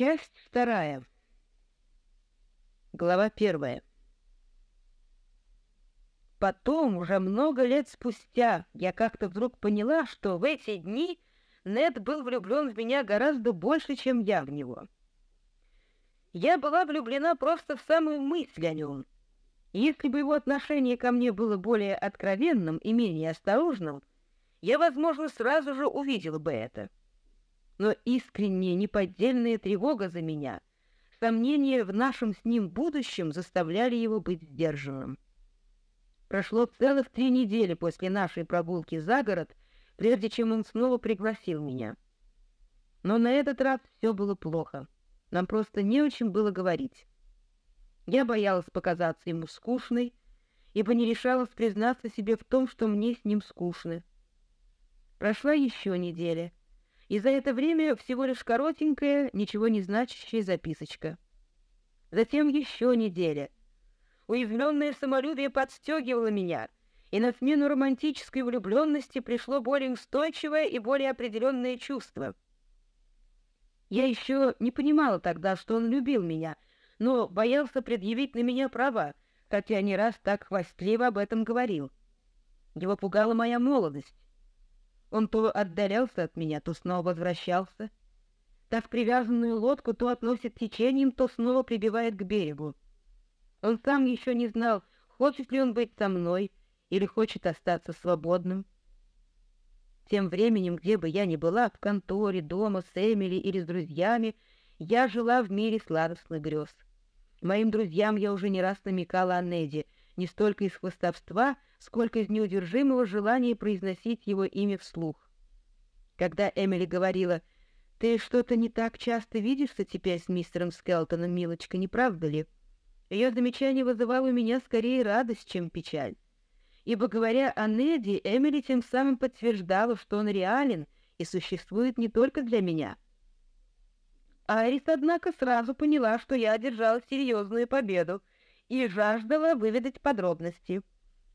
Часть вторая. Глава первая. Потом, уже много лет спустя, я как-то вдруг поняла, что в эти дни Нед был влюблен в меня гораздо больше, чем я в него. Я была влюблена просто в самую мысль о нем. Если бы его отношение ко мне было более откровенным и менее осторожным, я, возможно, сразу же увидела бы это. Но искренняя, неподдельная тревога за меня, сомнения в нашем с ним будущем заставляли его быть сдержанным. Прошло целых три недели после нашей прогулки за город, прежде чем он снова пригласил меня. Но на этот раз все было плохо. Нам просто не о чем было говорить. Я боялась показаться ему скучной, ибо не решалась признаться себе в том, что мне с ним скучно. Прошла еще неделя, и за это время всего лишь коротенькая, ничего не значащая записочка. Затем еще неделя — Уязвленное самолюбие подстегивало меня, и на смену романтической влюбленности пришло более устойчивое и более определенное чувство. Я еще не понимала тогда, что он любил меня, но боялся предъявить на меня права, хотя не раз так хвастливо об этом говорил. Его пугала моя молодость. Он то отдалялся от меня, то снова возвращался. Так привязанную лодку то относит течением, то снова прибивает к берегу. Он сам еще не знал, хочет ли он быть со мной или хочет остаться свободным. Тем временем, где бы я ни была, в конторе, дома, с Эмили или с друзьями, я жила в мире сладостных грез. Моим друзьям я уже не раз намекала о Неде, не столько из хвостовства, сколько из неудержимого желания произносить его имя вслух. Когда Эмили говорила, «Ты что-то не так часто видишься теперь с мистером Скелтоном, милочка, не правда ли?» Ее замечание вызывало у меня скорее радость, чем печаль. Ибо, говоря о Неди, Эмили тем самым подтверждала, что он реален и существует не только для меня. Айрис, однако, сразу поняла, что я одержала серьезную победу и жаждала выведать подробности.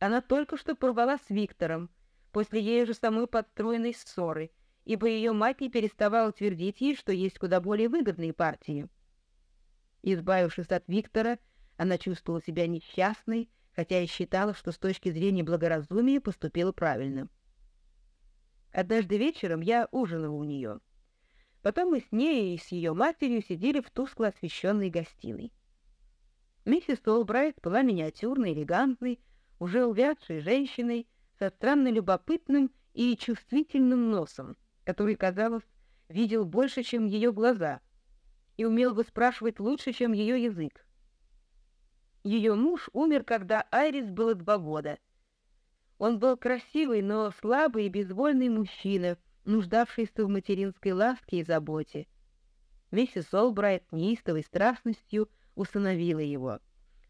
Она только что порвала с Виктором, после ей же самой подстроенной ссоры, ибо ее мать не переставала твердить ей, что есть куда более выгодные партии. Избавившись от Виктора, она чувствовала себя несчастной, хотя и считала, что с точки зрения благоразумия поступила правильно. Однажды вечером я ужинала у нее. Потом мы с ней и с ее матерью сидели в тускло освещенной гостиной. Миссис Олбрайт была миниатюрной, элегантной, уже увядшей женщиной со странно любопытным и чувствительным носом, который, казалось, видел больше, чем ее глаза, и умел выспрашивать лучше, чем ее язык. Ее муж умер, когда Айрис было два года. Он был красивый, но слабый и безвольный мужчина, нуждавшийся в материнской ласке и заботе. Миссис Олбрайт неистовой страстностью усыновила его.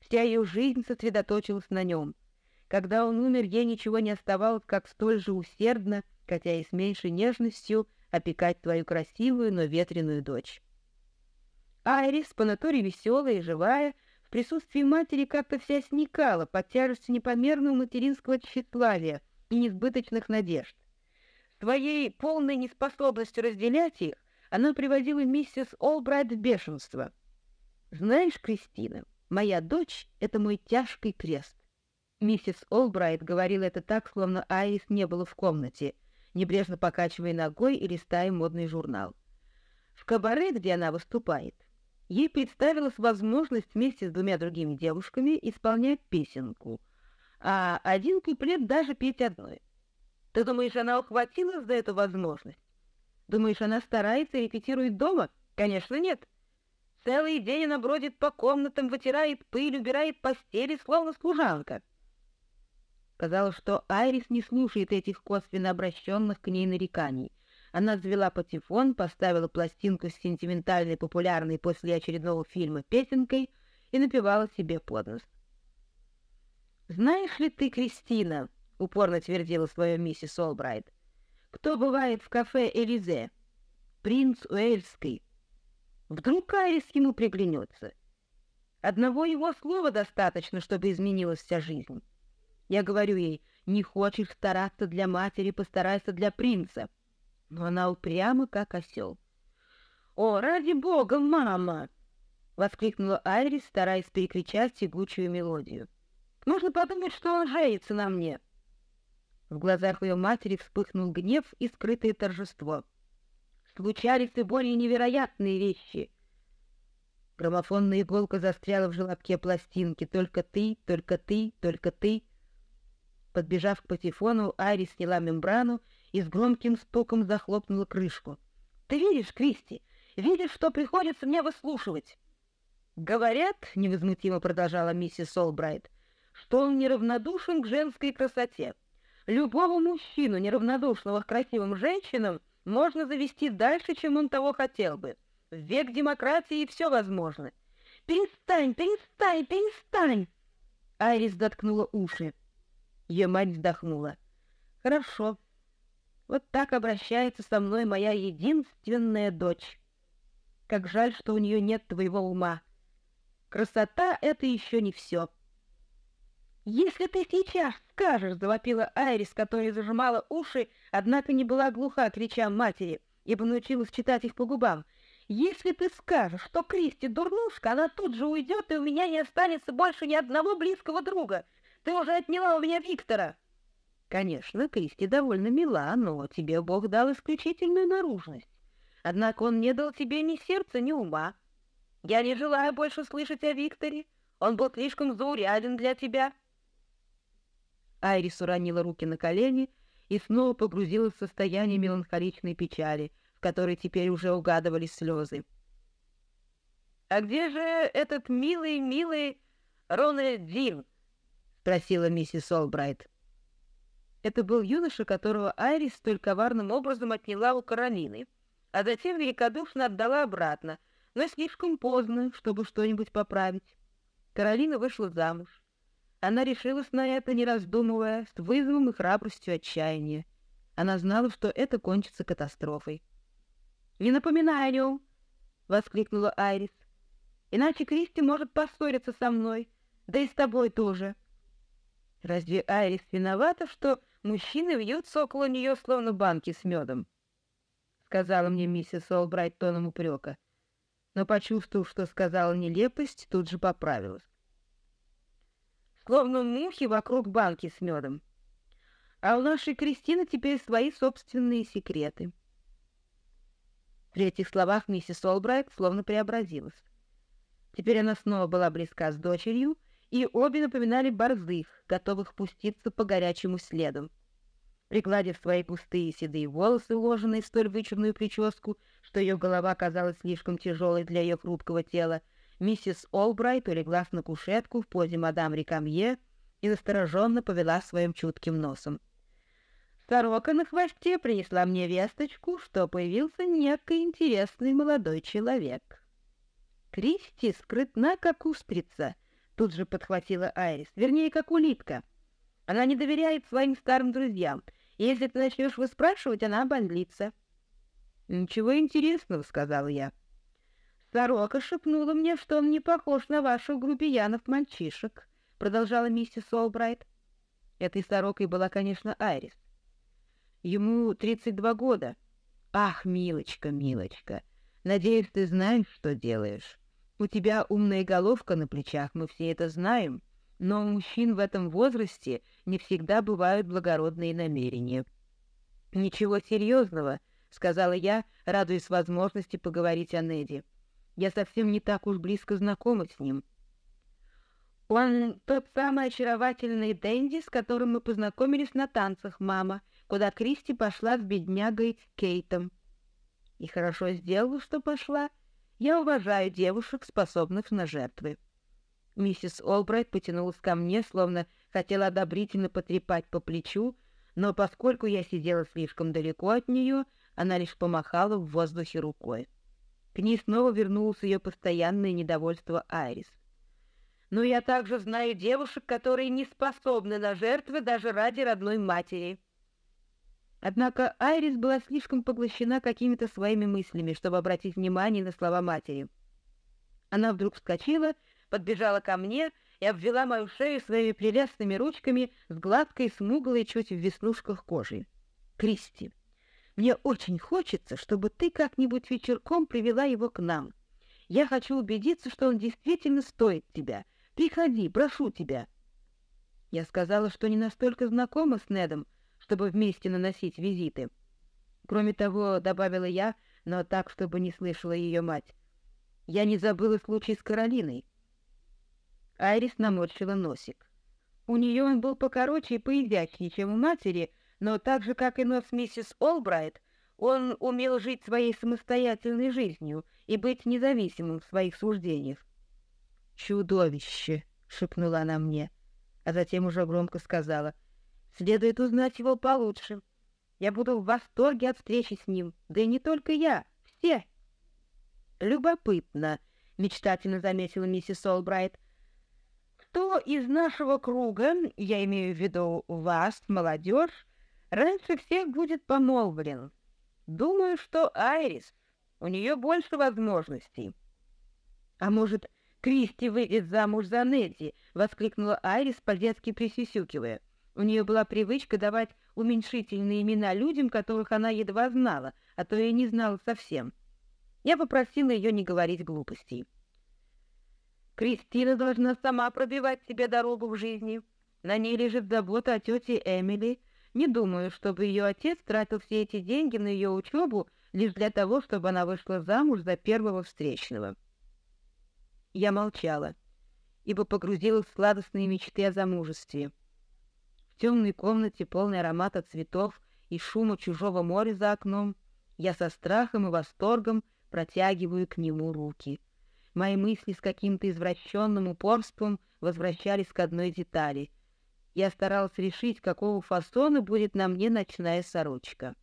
Вся ее жизнь сосредоточилась на нем. Когда он умер, ей ничего не оставалось, как столь же усердно, хотя и с меньшей нежностью, опекать твою красивую, но ветреную дочь. Айрис, по натуре веселая и живая, в присутствии матери как-то вся сникала под тяжестью непомерного материнского тщеславия и несбыточных надежд. Своей полной неспособностью разделять их она приводила миссис Олбрайт в бешенство. «Знаешь, Кристина, моя дочь — это мой тяжкий крест». Миссис Олбрайт говорила это так, словно Айрис не было в комнате, небрежно покачивая ногой и листая модный журнал. В кабаре, где она выступает, ей представилась возможность вместе с двумя другими девушками исполнять песенку, а один куплет даже петь одной. Ты думаешь, она ухватилась за эту возможность? Думаешь, она старается и репетирует дома? Конечно, нет. Целый день она бродит по комнатам, вытирает пыль, убирает постели, словно служанка. Казалось, что Айрис не слушает этих косвенно обращенных к ней нареканий. Она взвела патефон, поставила пластинку с сентиментальной, популярной после очередного фильма песенкой и напевала себе под нос. «Знаешь ли ты, Кристина, — упорно твердила свое миссис Олбрайт, — кто бывает в кафе Элизе? Принц Уэльский. Вдруг Айрис ему приглянется? Одного его слова достаточно, чтобы изменилась вся жизнь. Я говорю ей, не хочешь стараться для матери, постарайся для принца но она упряма, как осел. «О, ради бога, мама!» — воскликнула Айрис, стараясь перекричать тягучую мелодию. «Можно подумать, что он женится на мне!» В глазах ее матери вспыхнул гнев и скрытое торжество. Случались и более невероятные вещи. Граммофонная иголка застряла в желобке пластинки. «Только ты, только ты, только ты!» Подбежав к патефону, Айрис сняла мембрану и с громким стуком захлопнула крышку. «Ты видишь, Кристи, видишь, что приходится мне выслушивать?» «Говорят, — невозмутимо продолжала миссис Олбрайт, — что он неравнодушен к женской красоте. Любого мужчину, неравнодушного к красивым женщинам, можно завести дальше, чем он того хотел бы. В век демократии все возможно. «Перестань, перестань, перестань!» Айрис доткнула уши. Ее мать вздохнула. «Хорошо. Вот так обращается со мной моя единственная дочь. Как жаль, что у нее нет твоего ума. Красота — это еще не все». «Если ты сейчас скажешь», — завопила Айрис, которая зажимала уши, однако не была глуха к речам матери, ибо научилась читать их по губам. «Если ты скажешь, что Кристи дурнушка, она тут же уйдет, и у меня не останется больше ни одного близкого друга. Ты уже отняла у меня Виктора!» «Конечно, Кристи довольно мила, но тебе Бог дал исключительную наружность. Однако он не дал тебе ни сердца, ни ума. Я не желаю больше слышать о Викторе. Он был слишком зауряден для тебя». Айрис уронила руки на колени и снова погрузилась в состояние меланхоличной печали, в которой теперь уже угадывались слезы. «А где же этот милый, милый Рональд Дин?» спросила миссис Олбрайт. Это был юноша, которого Айрис столь коварным образом отняла у Каролины, а затем великодушно отдала обратно, но слишком поздно, чтобы что-нибудь поправить. Каролина вышла замуж. Она решилась на это, не раздумывая, с вызовом и храбростью отчаяния. Она знала, что это кончится катастрофой. «Не напоминай о нем!» — воскликнула Айрис. «Иначе Кристи может поссориться со мной, да и с тобой тоже». Разве Айрис виновата, что мужчины вьются около нее, словно банки с медом? Сказала мне миссис Олбрайт тоном упрека. Но, почувствовав, что сказала нелепость, тут же поправилась. Словно мухи вокруг банки с медом. А у нашей Кристины теперь свои собственные секреты. При этих словах миссис Олбрайт словно преобразилась. Теперь она снова была близка с дочерью, и обе напоминали борзых, готовых пуститься по горячему следу. Пригладив свои пустые седые волосы, уложенные в столь вычурную прическу, что ее голова казалась слишком тяжелой для ее хрупкого тела, миссис Олбрайт улеглась на кушетку в позе мадам Рикамье и настороженно повела своим чутким носом. Сорока на хвосте принесла мне весточку, что появился некий интересный молодой человек. Кристи скрытна, как устрица — Тут же подхватила Айрис. Вернее, как улитка. Она не доверяет своим старым друзьям. Если ты начнешь выспрашивать, она обозлится. «Ничего интересного», — сказал я. «Сорока шепнула мне, что он не похож на ваших грубиянов-мальчишек», — продолжала миссис Олбрайт. Этой сорокой была, конечно, Айрис. Ему тридцать два года. Ах, милочка, милочка, надеюсь, ты знаешь, что делаешь. У тебя умная головка на плечах, мы все это знаем, но у мужчин в этом возрасте не всегда бывают благородные намерения. «Ничего серьезного», — сказала я, радуясь возможности поговорить о Неди. «Я совсем не так уж близко знакома с ним». «Он тот самый очаровательный Дэнди, с которым мы познакомились на танцах, мама, куда Кристи пошла с беднягой Кейтом». «И хорошо сделала, что пошла», я уважаю девушек, способных на жертвы. Миссис Олбрайт потянулась ко мне, словно хотела одобрительно потрепать по плечу, но поскольку я сидела слишком далеко от нее, она лишь помахала в воздухе рукой. К ней снова вернулось ее постоянное недовольство Айрис. «Но я также знаю девушек, которые не способны на жертвы даже ради родной матери», Однако Айрис была слишком поглощена какими-то своими мыслями, чтобы обратить внимание на слова матери. Она вдруг вскочила, подбежала ко мне и обвела мою шею своими прелестными ручками с гладкой, смуглой, чуть в веснушках кожей. «Кристи, Мне очень хочется, чтобы ты как-нибудь вечерком привела его к нам. Я хочу убедиться, что он действительно стоит тебя. Приходи, прошу тебя». Я сказала, что не настолько знакома с Недом, чтобы вместе наносить визиты. Кроме того, добавила я, но так, чтобы не слышала ее мать. Я не забыла случай с Каролиной. Айрис наморщила носик. У нее он был покороче и поизящнее, чем у матери, но так же, как и нос миссис Олбрайт, он умел жить своей самостоятельной жизнью и быть независимым в своих суждениях. «Чудовище!» — шепнула она мне, а затем уже громко сказала. «Следует узнать его получше. Я буду в восторге от встречи с ним, да и не только я, все!» «Любопытно», — мечтательно заметила миссис Олбрайт, — кто из нашего круга, я имею в виду вас, молодежь, раньше всех будет помолвлен? Думаю, что Айрис. У нее больше возможностей. А может, Кристи выйдет замуж за Недди? воскликнула Айрис, по-детски присюсюкивая. У нее была привычка давать уменьшительные имена людям, которых она едва знала, а то и не знала совсем. Я попросила ее не говорить глупостей. Кристина должна сама пробивать себе дорогу в жизни. На ней лежит забота о тете Эмили. Не думаю, чтобы ее отец тратил все эти деньги на ее учебу лишь для того, чтобы она вышла замуж за первого встречного. Я молчала, ибо погрузилась в сладостные мечты о замужестве. В темной комнате, полной аромата цветов и шума чужого моря за окном, я со страхом и восторгом протягиваю к нему руки — Мои мысли с каким-то извращенным упорством возвращались к одной детали. Я старалась решить, какого фасона будет на мне ночная сорочка.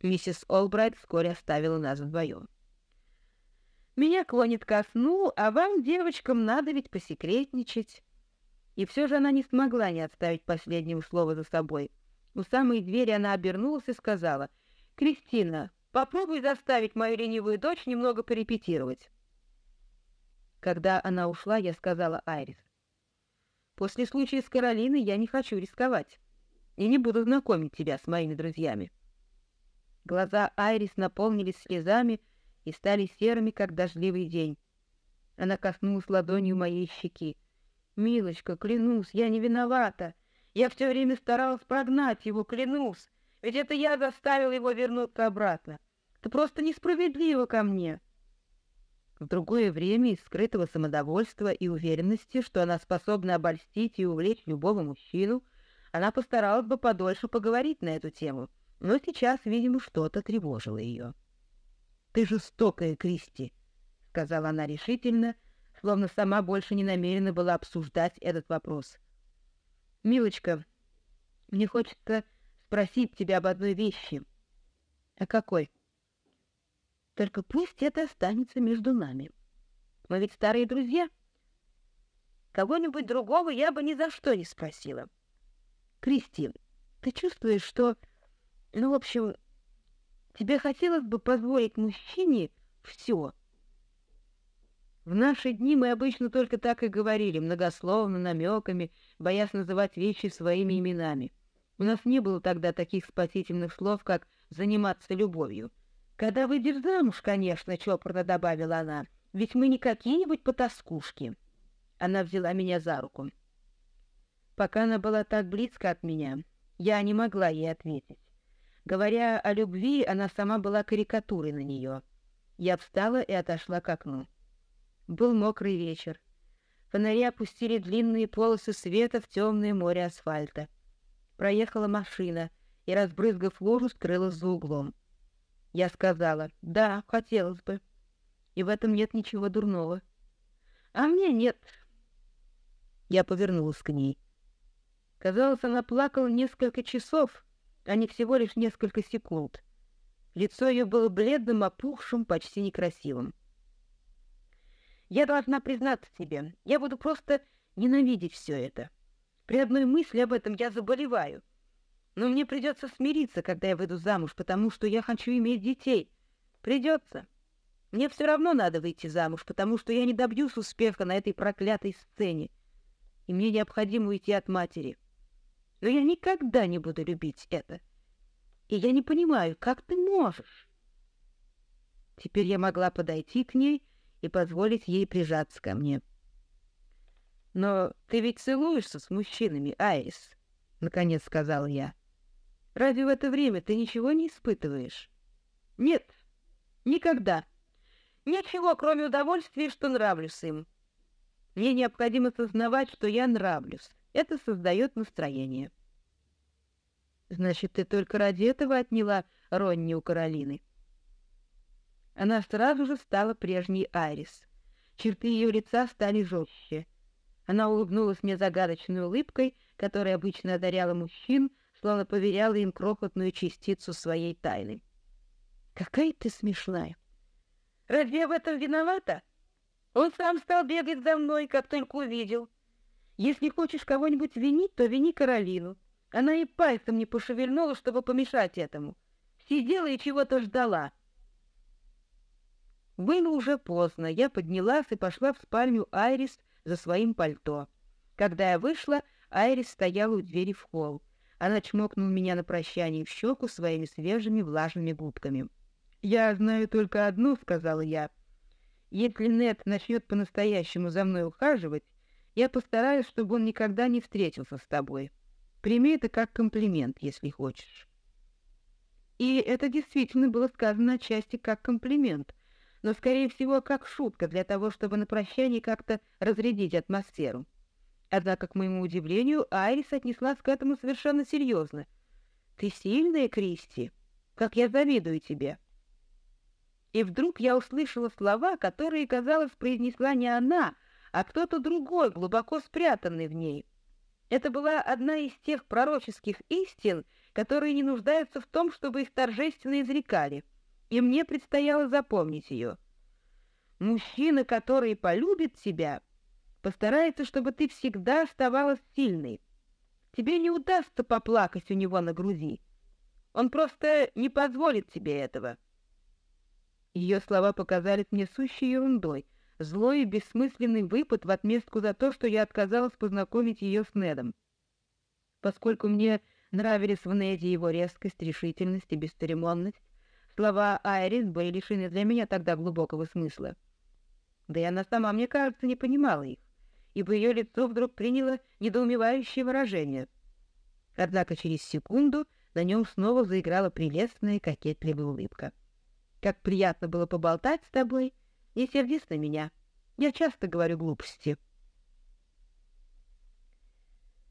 Миссис Олбрайт вскоре оставила нас вдвоем. «Меня клонит ко сну, а вам, девочкам, надо ведь посекретничать». И все же она не смогла не отставить последнего слова за собой. У самой двери она обернулась и сказала, «Кристина, попробуй заставить мою ленивую дочь немного порепетировать». Когда она ушла, я сказала Айрис. «После случая с Каролиной я не хочу рисковать и не буду знакомить тебя с моими друзьями». Глаза Айрис наполнились слезами и стали серыми, как дождливый день. Она коснулась ладонью моей щеки. «Милочка, клянусь, я не виновата. Я все время старалась прогнать его, клянусь. Ведь это я заставил его вернуться обратно. Это просто несправедливо ко мне». В другое время из скрытого самодовольства и уверенности, что она способна обольстить и увлечь любого мужчину, она постаралась бы подольше поговорить на эту тему, но сейчас, видимо, что-то тревожило ее. «Ты жестокая, Кристи», — сказала она решительно, словно сама больше не намерена была обсуждать этот вопрос. «Милочка, мне хочется спросить тебя об одной вещи». «О какой?» Только пусть это останется между нами. Мы ведь старые друзья. Кого-нибудь другого я бы ни за что не спросила. Кристин, ты чувствуешь, что... Ну, в общем, тебе хотелось бы позволить мужчине все. В наши дни мы обычно только так и говорили, многословно, намеками, боясь называть вещи своими именами. У нас не было тогда таких спасительных слов, как «заниматься любовью». «Когда выйдешь замуж, конечно», — чопорно добавила она, — «ведь мы не какие-нибудь потаскушки». Она взяла меня за руку. Пока она была так близко от меня, я не могла ей ответить. Говоря о любви, она сама была карикатурой на нее. Я встала и отошла к окну. Был мокрый вечер. Фонари опустили длинные полосы света в темное море асфальта. Проехала машина и, разбрызгав лужу, скрылась за углом. Я сказала, да, хотелось бы. И в этом нет ничего дурного. А мне нет. Я повернулась к ней. Казалось, она плакала несколько часов, а не всего лишь несколько секунд. Лицо ее было бледным, опухшим, почти некрасивым. Я должна признаться тебе, я буду просто ненавидеть все это. При одной мысли об этом я заболеваю. Но мне придется смириться, когда я выйду замуж, потому что я хочу иметь детей. Придется. Мне все равно надо выйти замуж, потому что я не добьюсь успеха на этой проклятой сцене. И мне необходимо уйти от матери. Но я никогда не буду любить это. И я не понимаю, как ты можешь? Теперь я могла подойти к ней и позволить ей прижаться ко мне. «Но ты ведь целуешься с мужчинами, Айрис», — наконец сказал я. «Разве в это время ты ничего не испытываешь?» «Нет, никогда. Ничего, кроме удовольствия, что нравлюсь им. Мне необходимо сознавать, что я нравлюсь. Это создает настроение». «Значит, ты только ради этого отняла Ронни у Каролины?» Она сразу же стала прежней Айрис. Черты ее лица стали жестче. Она улыбнулась мне загадочной улыбкой, которая обычно одаряла мужчин, словно поверяла им крохотную частицу своей тайны. «Какая ты смешная!» «Разве я в этом виновата? Он сам стал бегать за мной, как только увидел. Если хочешь кого-нибудь винить, то вини Каролину. Она и пальцем не пошевельнула, чтобы помешать этому. Сидела и чего-то ждала». Было уже поздно. Я поднялась и пошла в спальню Айрис за своим пальто. Когда я вышла, Айрис стояла у двери в холл. Она чмокнула меня на прощание в щеку своими свежими влажными губками. «Я знаю только одно», — сказала я. «Если Нед начнет по-настоящему за мной ухаживать, я постараюсь, чтобы он никогда не встретился с тобой. Прими это как комплимент, если хочешь». И это действительно было сказано отчасти как комплимент — но, скорее всего, как шутка для того, чтобы на прощание как-то разрядить атмосферу. Однако, к моему удивлению, Айрис отнеслась к этому совершенно серьезно. «Ты сильная, Кристи? Как я завидую тебе!» И вдруг я услышала слова, которые, казалось, произнесла не она, а кто-то другой, глубоко спрятанный в ней. Это была одна из тех пророческих истин, которые не нуждаются в том, чтобы их торжественно изрекали — и мне предстояло запомнить ее. Мужчина, который полюбит тебя, постарается, чтобы ты всегда оставалась сильной. Тебе не удастся поплакать у него на груди. Он просто не позволит тебе этого. Ее слова показались мне сущей ерундой, злой и бессмысленный выпад в отместку за то, что я отказалась познакомить ее с Недом. Поскольку мне нравились в Неде его резкость, решительность и бесцеремонность, Слова Айрис были лишены для меня тогда глубокого смысла. Да и она сама, мне кажется, не понимала их, ибо ее лицо вдруг приняло недоумевающее выражение. Однако через секунду на нем снова заиграла прелестная кокетливая улыбка. «Как приятно было поболтать с тобой! Не сердись на меня. Я часто говорю глупости».